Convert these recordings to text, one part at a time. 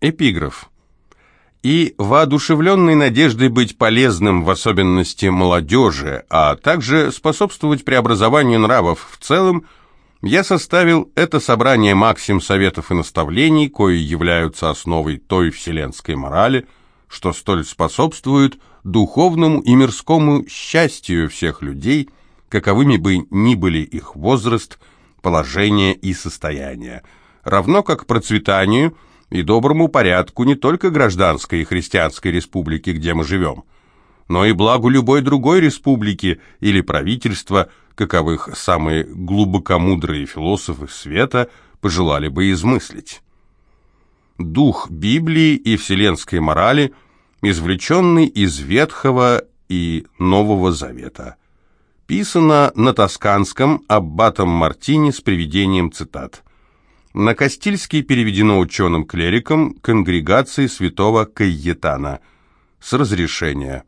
Эпиграф. И воодушевленный надеждой быть полезным, в особенности молодежи, а также способствовать преобразованию нравов в целом, я составил это собрание максим советов и наставлений, кои являются основой той вселенской морали, что столь способствует духовному и мирскому счастью всех людей, каковыми бы ни были их возраст, положение и состояние, равно как процветанию и доброму порядку не только гражданской и христианской республики, где мы живем, но и благу любой другой республики или правительства, каковых самые глубокомудрые философы света пожелали бы измыслить. Дух Библии и вселенской морали, извлеченный из Ветхого и Нового Завета. Писано на тосканском аббатом Мартини с приведением цитат. На Кастильский переведено ученым-клериком конгрегации святого Кайетана с разрешения.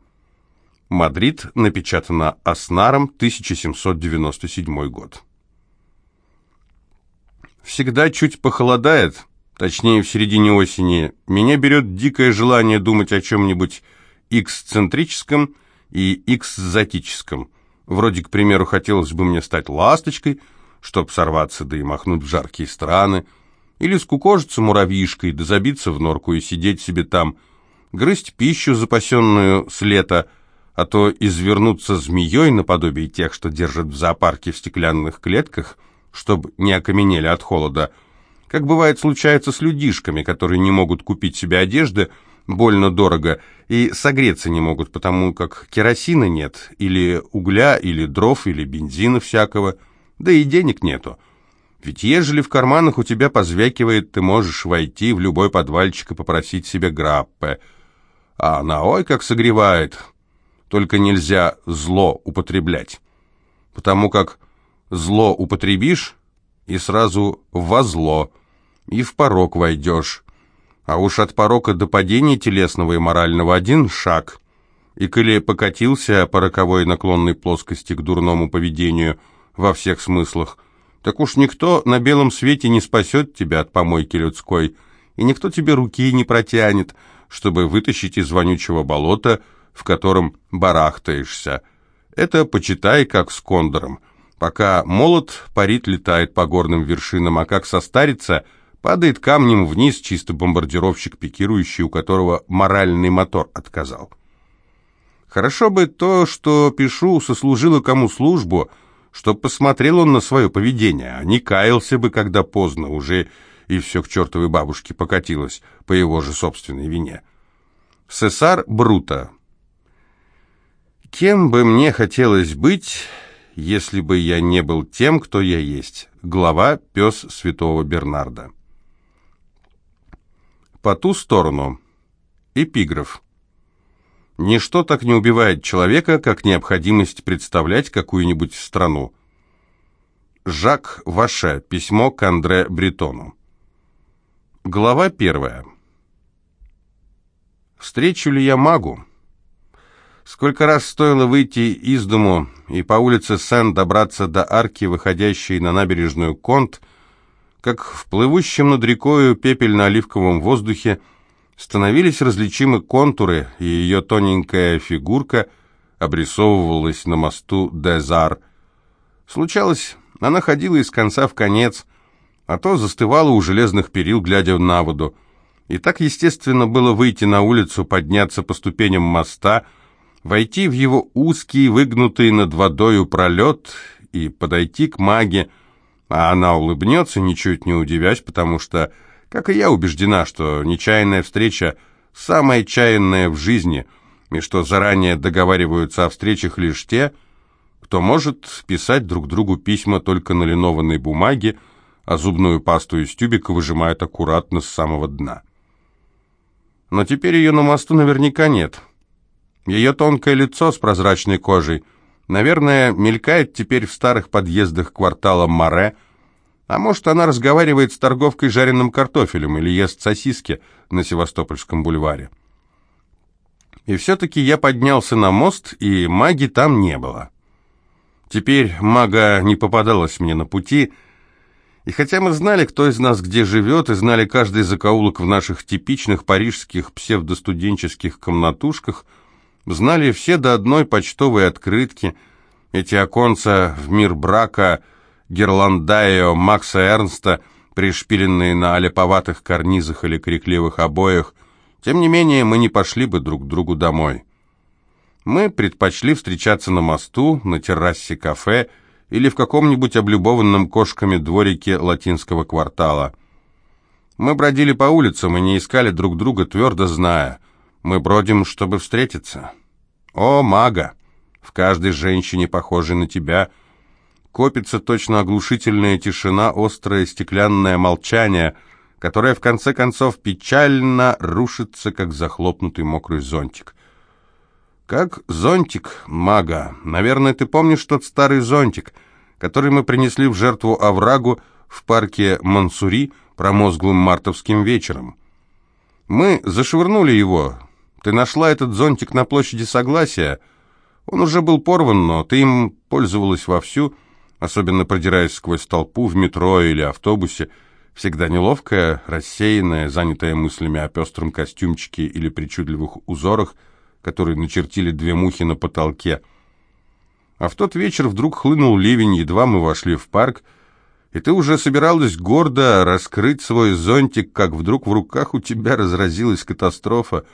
Мадрид напечатано Аснаром, 1797 год. Всегда чуть похолодает, точнее в середине осени, меня берет дикое желание думать о чем-нибудь эксцентрическом и экзотическом – Вроде, к примеру, хотелось бы мне стать ласточкой, чтоб сорваться да и махнуть в жаркие страны, или скукожиться муравьишкой да забиться в норку и сидеть себе там, грызть пищу, запасенную с лета, а то извернуться змеей наподобие тех, что держат в зоопарке в стеклянных клетках, чтобы не окаменели от холода, как бывает случается с людишками, которые не могут купить себе одежды, больно дорого, и согреться не могут, потому как керосина нет, или угля, или дров, или бензина всякого, да и денег нету. Ведь ежели в карманах у тебя позвякивает, ты можешь войти в любой подвальчик и попросить себе граппе. А она, ой, как согревает. Только нельзя зло употреблять. Потому как зло употребишь, и сразу во зло, и в порог войдешь. А уж от порока до падения телесного и морального один шаг. И коли покатился по роковой наклонной плоскости к дурному поведению во всех смыслах, так уж никто на белом свете не спасет тебя от помойки людской, и никто тебе руки не протянет, чтобы вытащить из вонючего болота, в котором барахтаешься. Это почитай как с кондором. Пока молот парит летает по горным вершинам, а как состарится — Падает камнем вниз чисто бомбардировщик, пикирующий, у которого моральный мотор отказал. Хорошо бы то, что пишу, сослужило кому службу, чтоб посмотрел он на свое поведение, а не каялся бы, когда поздно уже и все к чертовой бабушке покатилось по его же собственной вине. Сесар Брута. Кем бы мне хотелось быть, если бы я не был тем, кто я есть? Глава «Пес святого Бернарда». По ту сторону. Эпиграф. Ничто так не убивает человека, как необходимость представлять какую-нибудь страну. Жак Ваше. Письмо к Андре Бретону. Глава первая. Встречу ли я магу? Сколько раз стоило выйти из дому и по улице Сен добраться до арки, выходящей на набережную Конт, как в плывущем над рекою пепельно-оливковом воздухе становились различимы контуры, и ее тоненькая фигурка обрисовывалась на мосту Дезар. Случалось, она ходила из конца в конец, а то застывала у железных перил, глядя на воду. И так естественно было выйти на улицу, подняться по ступеням моста, войти в его узкий, выгнутый над водою пролет и подойти к маге, а она улыбнется, ничуть не удивясь, потому что, как и я, убеждена, что нечаянная встреча – самая чаянная в жизни, и что заранее договариваются о встречах лишь те, кто может писать друг другу письма только на линованной бумаге, а зубную пасту из тюбика выжимают аккуратно с самого дна. Но теперь ее на мосту наверняка нет. Ее тонкое лицо с прозрачной кожей – Наверное, мелькает теперь в старых подъездах квартала Море, а может, она разговаривает с торговкой жареным картофелем или ест сосиски на Севастопольском бульваре. И все-таки я поднялся на мост, и маги там не было. Теперь мага не попадалась мне на пути, И хотя мы знали, кто из нас где живет, и знали каждый закоулок в наших типичных парижских псевдостуденческих комнатушках, знали все до одной почтовой открытки, эти оконца в мир брака Герландайо Макса Эрнста, пришпиленные на олеповатых карнизах или крикливых обоях, тем не менее мы не пошли бы друг другу домой. Мы предпочли встречаться на мосту, на террасе кафе или в каком-нибудь облюбованном кошками дворике латинского квартала. Мы бродили по улицам и не искали друг друга, твердо зная, мы бродим, чтобы встретиться. О, мага! В каждой женщине, похожей на тебя, копится точно оглушительная тишина, острое стеклянное молчание, которое в конце концов печально рушится, как захлопнутый мокрый зонтик. Как зонтик мага. Наверное, ты помнишь тот старый зонтик, который мы принесли в жертву оврагу в парке Мансури промозглым мартовским вечером. Мы зашвырнули его. Ты нашла этот зонтик на площади Согласия. Он уже был порван, но ты им пользовалась вовсю, особенно продираясь сквозь толпу в метро или автобусе, всегда неловкая, рассеянная, занятая мыслями о пестром костюмчике или причудливых узорах – которые начертили две мухи на потолке. А в тот вечер вдруг хлынул ливень, едва мы вошли в парк, и ты уже собиралась гордо раскрыть свой зонтик, как вдруг в руках у тебя разразилась катастрофа,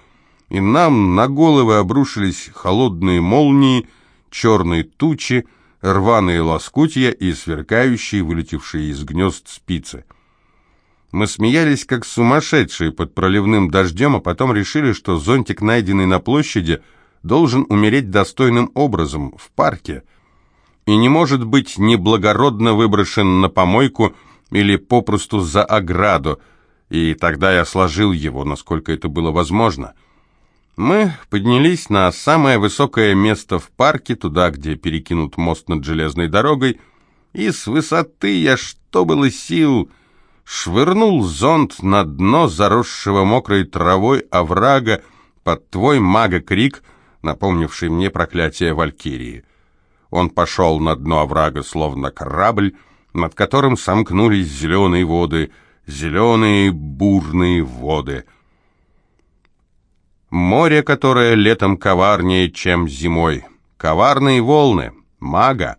и нам на головы обрушились холодные молнии, черные тучи, рваные лоскутья и сверкающие, вылетевшие из гнезд спицы. Мы смеялись, как сумасшедшие под проливным дождем, а потом решили, что зонтик, найденный на площади, должен умереть достойным образом, в парке, и не может быть неблагородно выброшен на помойку или попросту за ограду, и тогда я сложил его, насколько это было возможно. Мы поднялись на самое высокое место в парке, туда, где перекинут мост над железной дорогой, и с высоты я, что было сил, швырнул зонт на дно заросшего мокрой травой оврага под твой мага-крик, напомнивший мне проклятие Валькирии. Он пошел на дно оврага, словно корабль, над которым сомкнулись зеленые воды, зеленые бурные воды. Море, которое летом коварнее, чем зимой. Коварные волны, мага.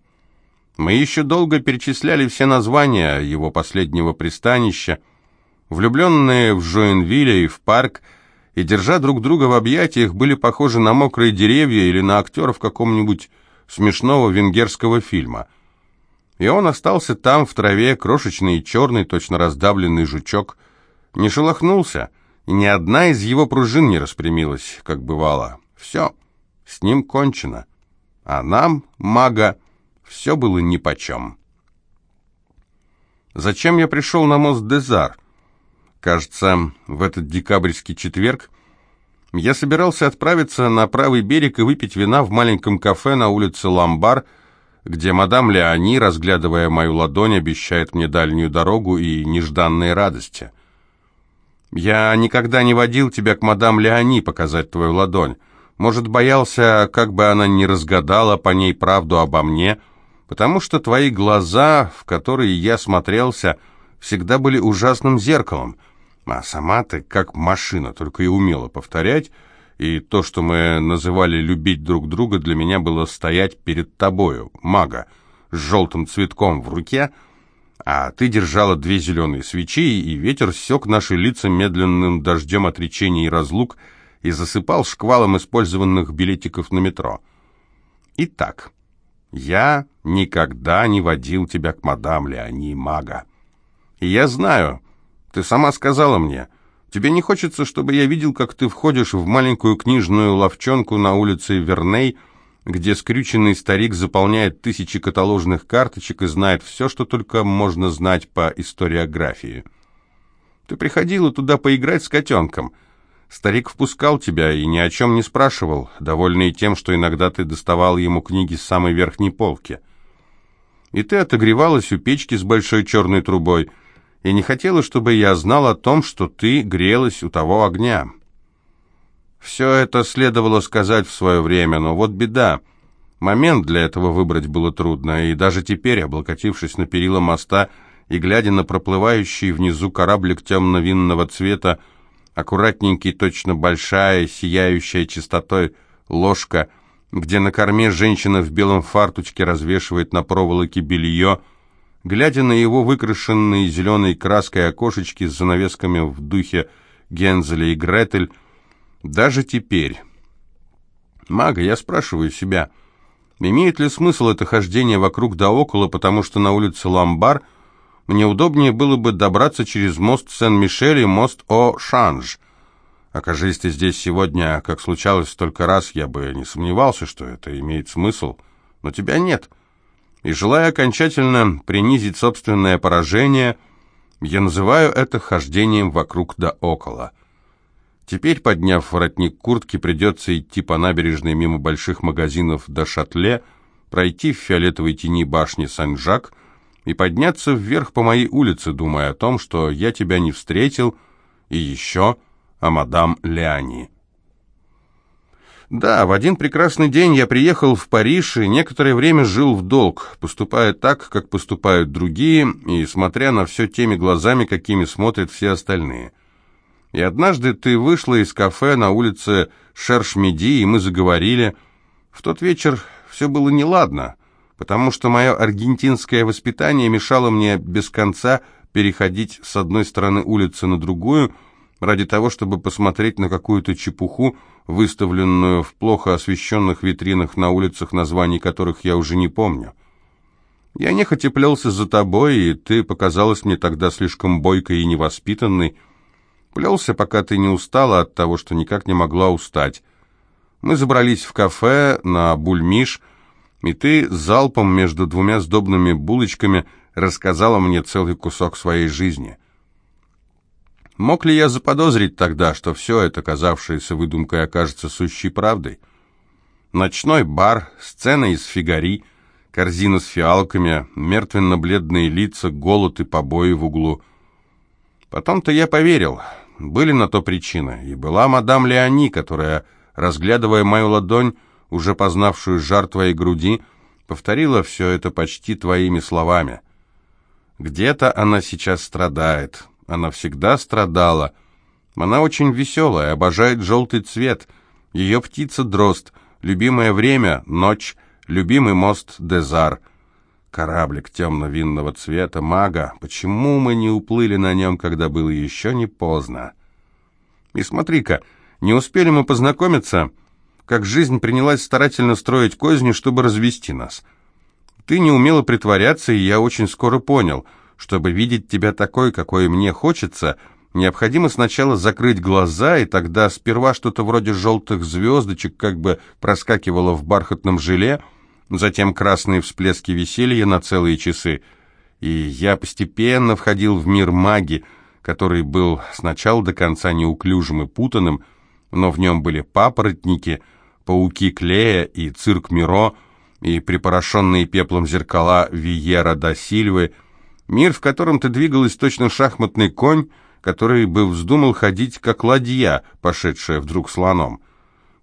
Мы еще долго перечисляли все названия его последнего пристанища, влюбленные в Жоинвилля и в парк, и, держа друг друга в объятиях, были похожи на мокрые деревья или на актеров какого-нибудь смешного венгерского фильма. И он остался там, в траве, крошечный и черный, точно раздавленный жучок, не шелохнулся, и ни одна из его пружин не распрямилась, как бывало. Все, с ним кончено. А нам, мага, все было нипочем. Зачем я пришел на мост Дезар? Кажется, в этот декабрьский четверг я собирался отправиться на правый берег и выпить вина в маленьком кафе на улице Ламбар, где мадам Леони, разглядывая мою ладонь, обещает мне дальнюю дорогу и нежданные радости. «Я никогда не водил тебя к мадам Леони показать твою ладонь. Может, боялся, как бы она не разгадала по ней правду обо мне, потому что твои глаза, в которые я смотрелся, всегда были ужасным зеркалом, а сама ты как машина, только и умела повторять, и то, что мы называли любить друг друга, для меня было стоять перед тобою, мага, с желтым цветком в руке, а ты держала две зеленые свечи, и ветер сек наши лица медленным дождем отречений и разлук и засыпал шквалом использованных билетиков на метро. Итак... Я никогда не водил тебя к мадам Леони Мага. И я знаю, ты сама сказала мне, тебе не хочется, чтобы я видел, как ты входишь в маленькую книжную ловчонку на улице Верней, где скрюченный старик заполняет тысячи каталожных карточек и знает все, что только можно знать по историографии. Ты приходила туда поиграть с котенком — Старик впускал тебя и ни о чем не спрашивал, довольный тем, что иногда ты доставал ему книги с самой верхней полки. И ты отогревалась у печки с большой черной трубой, и не хотела, чтобы я знал о том, что ты грелась у того огня. Все это следовало сказать в свое время, но вот беда. Момент для этого выбрать было трудно, и даже теперь, облокотившись на перила моста, и глядя на проплывающий внизу кораблик темно-винного цвета, аккуратненький, точно большая, сияющая чистотой ложка, где на корме женщина в белом фартучке развешивает на проволоке белье, глядя на его выкрашенные зеленой краской окошечки с занавесками в духе Гензеля и Гретель, даже теперь. Мага, я спрашиваю себя, имеет ли смысл это хождение вокруг да около, потому что на улице Ламбар мне удобнее было бы добраться через мост Сен-Мишель и мост О-Шанж. Окажись ты здесь сегодня, как случалось столько раз, я бы не сомневался, что это имеет смысл, но тебя нет. И желая окончательно принизить собственное поражение, я называю это хождением вокруг да около. Теперь, подняв воротник куртки, придется идти по набережной мимо больших магазинов до Шатле, пройти в фиолетовой тени башни Сан-Жак и подняться вверх по моей улице, думая о том, что я тебя не встретил, и еще о мадам Леони. Да, в один прекрасный день я приехал в Париж и некоторое время жил в долг, поступая так, как поступают другие, и смотря на все теми глазами, какими смотрят все остальные. И однажды ты вышла из кафе на улице Шершмеди, и мы заговорили. В тот вечер все было неладно, потому что мое аргентинское воспитание мешало мне без конца переходить с одной стороны улицы на другую, ради того, чтобы посмотреть на какую-то чепуху, выставленную в плохо освещенных витринах на улицах, названий которых я уже не помню. Я нехотя плелся за тобой, и ты показалась мне тогда слишком бойкой и невоспитанной, Плелся, пока ты не устала от того, что никак не могла устать. Мы забрались в кафе на бульмиш, и ты залпом между двумя сдобными булочками рассказала мне целый кусок своей жизни. Мог ли я заподозрить тогда, что все это, казавшееся выдумкой, окажется сущей правдой? Ночной бар, сцена из фигари, корзина с фиалками, мертвенно-бледные лица, голод и побои в углу. Потом-то я поверил, были на то причины, и была мадам Леони, которая, разглядывая мою ладонь, уже познавшую жар твоей груди, повторила все это почти твоими словами. Где-то она сейчас страдает, она всегда страдала. Она очень веселая, обожает желтый цвет, ее птица дрозд, любимое время — ночь, любимый мост — Дезар — Кораблик темно-винного цвета, мага. Почему мы не уплыли на нем, когда было еще не поздно? И смотри-ка, не успели мы познакомиться, как жизнь принялась старательно строить козни, чтобы развести нас. Ты не умела притворяться, и я очень скоро понял, чтобы видеть тебя такой, какой мне хочется, необходимо сначала закрыть глаза, и тогда сперва что-то вроде желтых звездочек как бы проскакивало в бархатном желе, затем красные всплески веселья на целые часы, и я постепенно входил в мир маги, который был сначала до конца неуклюжим и путанным, но в нем были папоротники, пауки Клея и цирк Миро, и припорошенные пеплом зеркала Виера да Сильвы, мир, в котором ты двигалась точно шахматный конь, который бы вздумал ходить как ладья, пошедшая вдруг слоном.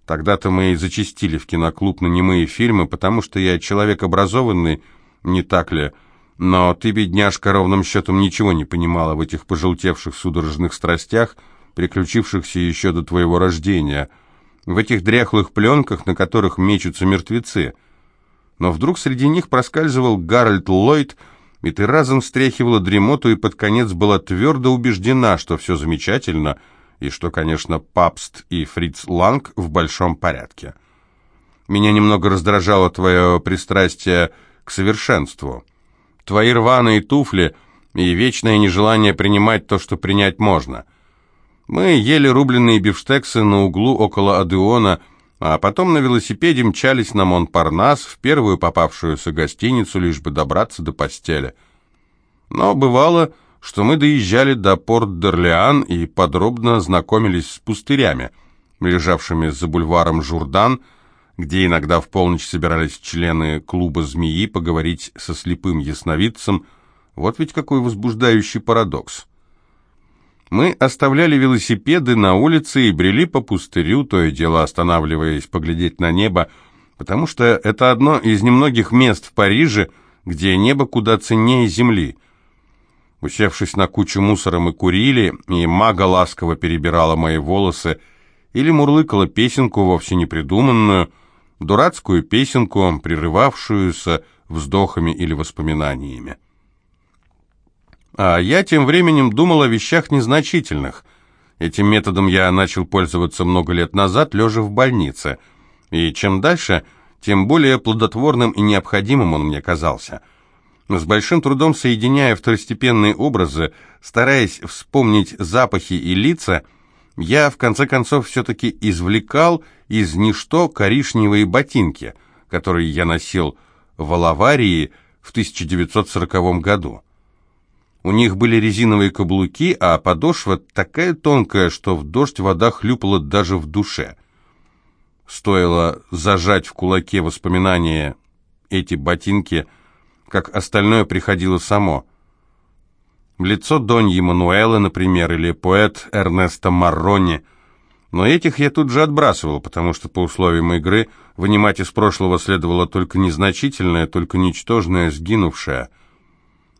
Тогда-то мы и зачастили в киноклуб на немые фильмы, потому что я человек образованный, не так ли? Но ты, бедняжка, ровным счетом ничего не понимала в этих пожелтевших судорожных страстях, приключившихся еще до твоего рождения, в этих дряхлых пленках, на которых мечутся мертвецы. Но вдруг среди них проскальзывал Гарольд Ллойд, и ты разом встряхивала дремоту и под конец была твердо убеждена, что все замечательно — и что, конечно, Папст и Фриц Ланг в большом порядке. Меня немного раздражало твое пристрастие к совершенству. Твои рваные туфли и вечное нежелание принимать то, что принять можно. Мы ели рубленые бифштексы на углу около Адеона, а потом на велосипеде мчались на Монпарнас в первую попавшуюся гостиницу, лишь бы добраться до постели. Но бывало что мы доезжали до Порт-Дорлеан и подробно знакомились с пустырями, лежавшими за бульваром Журдан, где иногда в полночь собирались члены клуба «Змеи» поговорить со слепым ясновидцем. Вот ведь какой возбуждающий парадокс. Мы оставляли велосипеды на улице и брели по пустырю, то и дело останавливаясь поглядеть на небо, потому что это одно из немногих мест в Париже, где небо куда ценнее земли – Усевшись на кучу мусора, мы курили, и мага ласково перебирала мои волосы, или мурлыкала песенку, вовсе не придуманную, дурацкую песенку, прерывавшуюся вздохами или воспоминаниями. А я тем временем думал о вещах незначительных. Этим методом я начал пользоваться много лет назад, лежа в больнице. И чем дальше, тем более плодотворным и необходимым он мне казался. С большим трудом соединяя второстепенные образы, стараясь вспомнить запахи и лица, я в конце концов все-таки извлекал из ничто коричневые ботинки, которые я носил в Алаварии в 1940 году. У них были резиновые каблуки, а подошва такая тонкая, что в дождь вода хлюпала даже в душе. Стоило зажать в кулаке воспоминания эти ботинки, как остальное приходило само. Лицо Доньи Мануэлы, например, или поэт Эрнесто Маррони. Но этих я тут же отбрасывал, потому что по условиям игры вынимать из прошлого следовало только незначительное, только ничтожное, сгинувшее –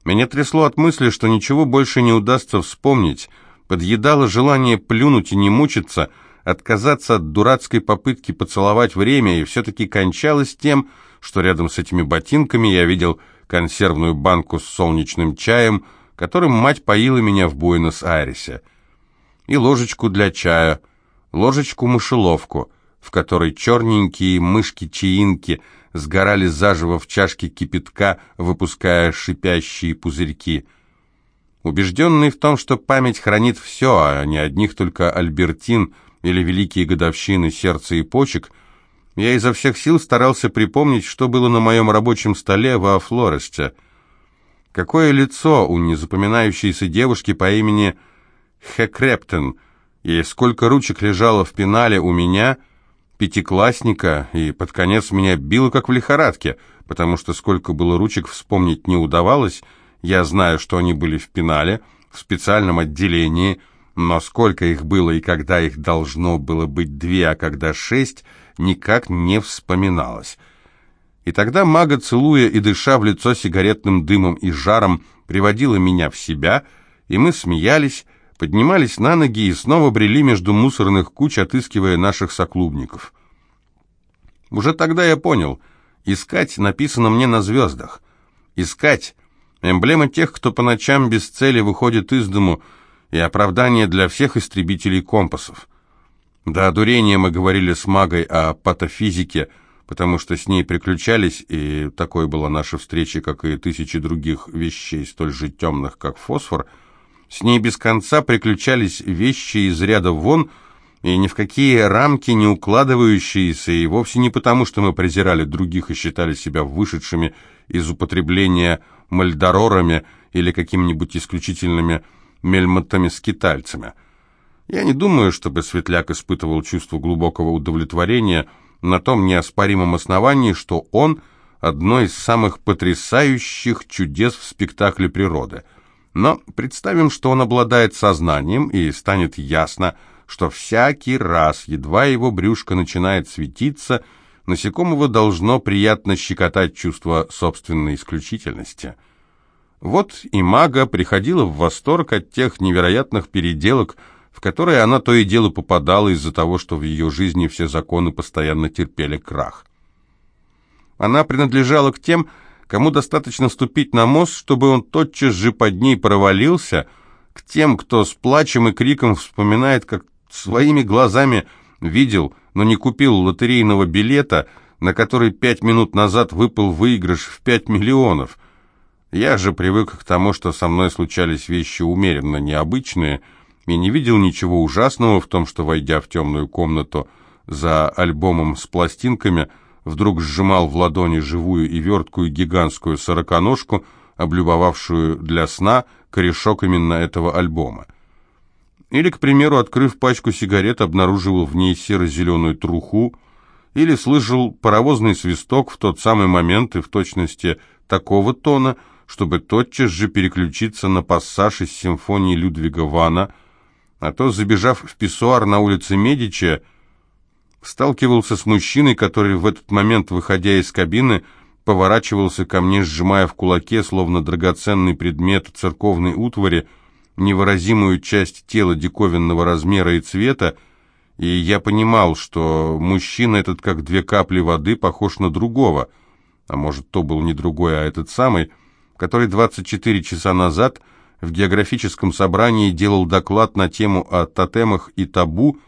меня трясло от мысли, что ничего больше не удастся вспомнить. Подъедало желание плюнуть и не мучиться, отказаться от дурацкой попытки поцеловать время, и все-таки кончалось тем, что рядом с этими ботинками я видел консервную банку с солнечным чаем, которым мать поила меня в Буэнос-Айресе, и ложечку для чая, ложечку-мышеловку, в которой черненькие мышки-чаинки – сгорали заживо в чашке кипятка, выпуская шипящие пузырьки. Убежденный в том, что память хранит все, а не одних только Альбертин или великие годовщины сердца и почек, я изо всех сил старался припомнить, что было на моем рабочем столе во Флоресте. Какое лицо у незапоминающейся девушки по имени Хекрептен, и сколько ручек лежало в пенале у меня — пятиклассника, и под конец меня било как в лихорадке, потому что сколько было ручек вспомнить не удавалось, я знаю, что они были в пенале, в специальном отделении, но сколько их было и когда их должно было быть две, а когда шесть, никак не вспоминалось. И тогда мага, целуя и дыша в лицо сигаретным дымом и жаром, приводила меня в себя, и мы смеялись, поднимались на ноги и снова брели между мусорных куч, отыскивая наших соклубников. Уже тогда я понял, искать написано мне на звездах. Искать — эмблема тех, кто по ночам без цели выходит из дому, и оправдание для всех истребителей компасов. До одурения мы говорили с магой о патофизике, потому что с ней приключались, и такой была наша встреча, как и тысячи других вещей, столь же темных, как фосфор — с ней без конца приключались вещи из ряда вон, и ни в какие рамки не укладывающиеся, и вовсе не потому, что мы презирали других и считали себя вышедшими из употребления мальдорорами или какими-нибудь исключительными мельмотами-скитальцами. Я не думаю, чтобы Светляк испытывал чувство глубокого удовлетворения на том неоспоримом основании, что он – одно из самых потрясающих чудес в спектакле природы – но представим, что он обладает сознанием, и станет ясно, что всякий раз, едва его брюшко начинает светиться, насекомого должно приятно щекотать чувство собственной исключительности. Вот и мага приходила в восторг от тех невероятных переделок, в которые она то и дело попадала из-за того, что в ее жизни все законы постоянно терпели крах. Она принадлежала к тем, кому достаточно ступить на мост, чтобы он тотчас же под ней провалился, к тем, кто с плачем и криком вспоминает, как своими глазами видел, но не купил лотерейного билета, на который пять минут назад выпал выигрыш в пять миллионов. Я же привык к тому, что со мной случались вещи умеренно необычные, и не видел ничего ужасного в том, что, войдя в темную комнату за альбомом с пластинками, вдруг сжимал в ладони живую и верткую гигантскую сороконожку, облюбовавшую для сна корешок именно этого альбома. Или, к примеру, открыв пачку сигарет, обнаруживал в ней серо-зеленую труху, или слышал паровозный свисток в тот самый момент и в точности такого тона, чтобы тотчас же переключиться на пассаж из симфонии Людвига Вана, а то, забежав в писсуар на улице Медичи, сталкивался с мужчиной, который в этот момент, выходя из кабины, поворачивался ко мне, сжимая в кулаке, словно драгоценный предмет церковной утвари, невыразимую часть тела диковинного размера и цвета, и я понимал, что мужчина этот, как две капли воды, похож на другого, а может, то был не другой, а этот самый, который 24 часа назад в географическом собрании делал доклад на тему о тотемах и табу,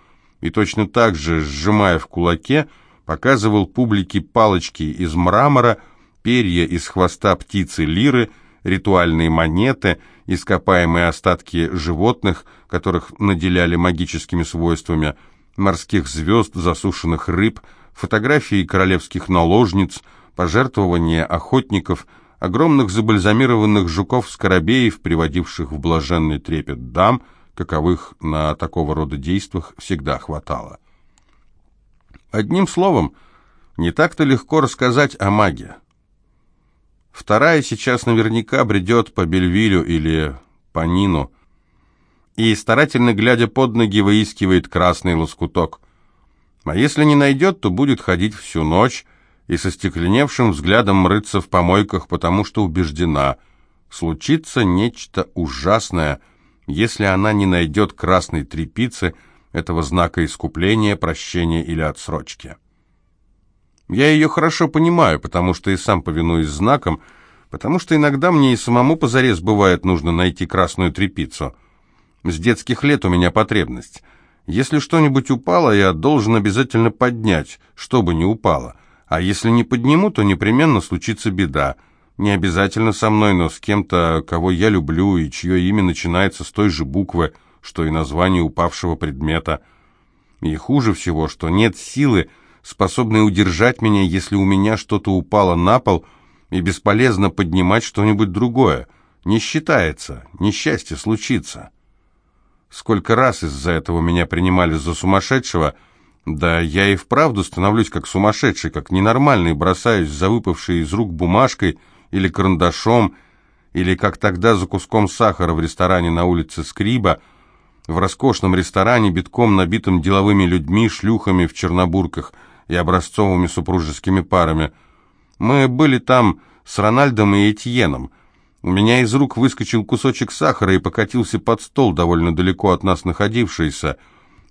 и точно так же, сжимая в кулаке, показывал публике палочки из мрамора, перья из хвоста птицы лиры, ритуальные монеты, ископаемые остатки животных, которых наделяли магическими свойствами, морских звезд, засушенных рыб, фотографии королевских наложниц, пожертвования охотников, огромных забальзамированных жуков-скоробеев, приводивших в блаженный трепет дам, каковых на такого рода действиях всегда хватало. Одним словом, не так-то легко рассказать о магии. Вторая сейчас наверняка бредет по Бельвилю или по Нину и, старательно глядя под ноги, выискивает красный лоскуток. А если не найдет, то будет ходить всю ночь и со стекленевшим взглядом мрыться в помойках, потому что убеждена, случится нечто ужасное, если она не найдет красной трепицы, этого знака искупления, прощения или отсрочки. Я ее хорошо понимаю, потому что и сам повинуюсь знакам, потому что иногда мне и самому позарез бывает нужно найти красную трепицу. С детских лет у меня потребность. Если что-нибудь упало, я должен обязательно поднять, чтобы не упало. А если не подниму, то непременно случится беда. Не обязательно со мной, но с кем-то, кого я люблю и чье имя начинается с той же буквы, что и название упавшего предмета. И хуже всего, что нет силы, способной удержать меня, если у меня что-то упало на пол, и бесполезно поднимать что-нибудь другое. Не считается, несчастье случится. Сколько раз из-за этого меня принимали за сумасшедшего, да я и вправду становлюсь как сумасшедший, как ненормальный, бросаюсь за выпавшей из рук бумажкой или карандашом, или как тогда за куском сахара в ресторане на улице Скриба, в роскошном ресторане, битком набитым деловыми людьми, шлюхами в чернобурках – и образцовыми супружескими парами. Мы были там с Рональдом и Этьеном. У меня из рук выскочил кусочек сахара и покатился под стол, довольно далеко от нас находившийся.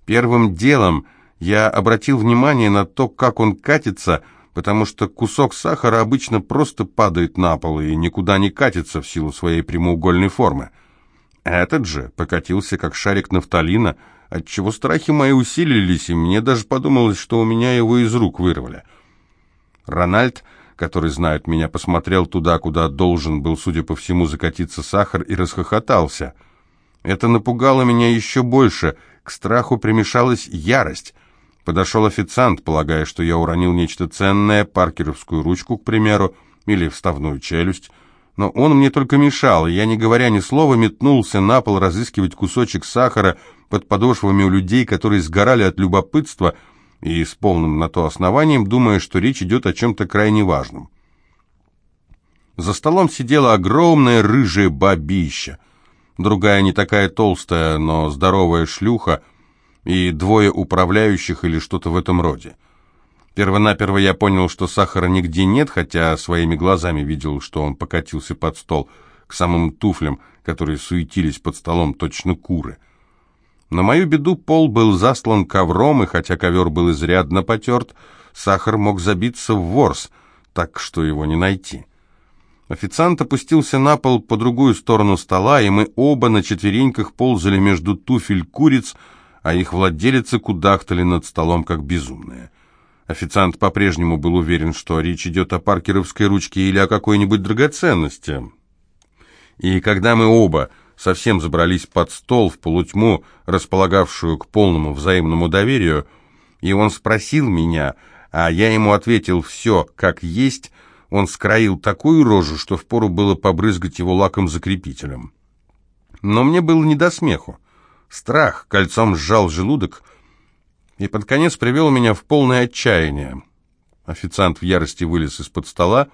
Первым делом я обратил внимание на то, как он катится, потому что кусок сахара обычно просто падает на пол и никуда не катится в силу своей прямоугольной формы. Этот же покатился, как шарик нафталина, отчего страхи мои усилились, и мне даже подумалось, что у меня его из рук вырвали. Рональд, который знает меня, посмотрел туда, куда должен был, судя по всему, закатиться сахар, и расхохотался. Это напугало меня еще больше, к страху примешалась ярость. Подошел официант, полагая, что я уронил нечто ценное, паркеровскую ручку, к примеру, или вставную челюсть, но он мне только мешал, и я, не говоря ни слова, метнулся на пол разыскивать кусочек сахара, под подошвами у людей, которые сгорали от любопытства и с полным на то основанием, думая, что речь идет о чем-то крайне важном. За столом сидела огромная рыжая бабища, другая не такая толстая, но здоровая шлюха, и двое управляющих или что-то в этом роде. Первонаперво я понял, что сахара нигде нет, хотя своими глазами видел, что он покатился под стол к самым туфлям, которые суетились под столом точно куры – на мою беду пол был заслан ковром, и хотя ковер был изрядно потерт, сахар мог забиться в ворс, так что его не найти. Официант опустился на пол по другую сторону стола, и мы оба на четвереньках ползали между туфель куриц, а их владелицы кудахтали над столом, как безумные. Официант по-прежнему был уверен, что речь идет о паркеровской ручке или о какой-нибудь драгоценности. И когда мы оба совсем забрались под стол в полутьму, располагавшую к полному взаимному доверию, и он спросил меня, а я ему ответил «все как есть», он скроил такую рожу, что впору было побрызгать его лаком-закрепителем. Но мне было не до смеху. Страх кольцом сжал желудок и под конец привел меня в полное отчаяние. Официант в ярости вылез из-под стола,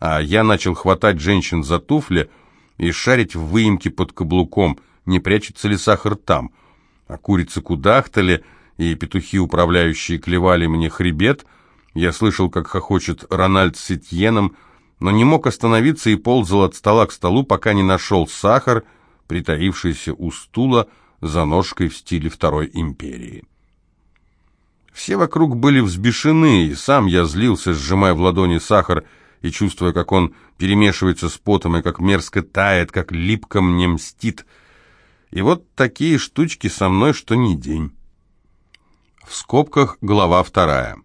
а я начал хватать женщин за туфли, и шарить в выемке под каблуком, не прячется ли сахар там. А курицы кудахтали, и петухи, управляющие, клевали мне хребет. Я слышал, как хохочет Рональд с Этьеном, но не мог остановиться и ползал от стола к столу, пока не нашел сахар, притаившийся у стула за ножкой в стиле Второй империи. Все вокруг были взбешены, и сам я злился, сжимая в ладони сахар и чувствуя, как он перемешивается с потом и как мерзко тает, как липко мне мстит. И вот такие штучки со мной, что не день. В скобках глава вторая.